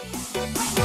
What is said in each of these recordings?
Bye.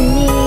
你。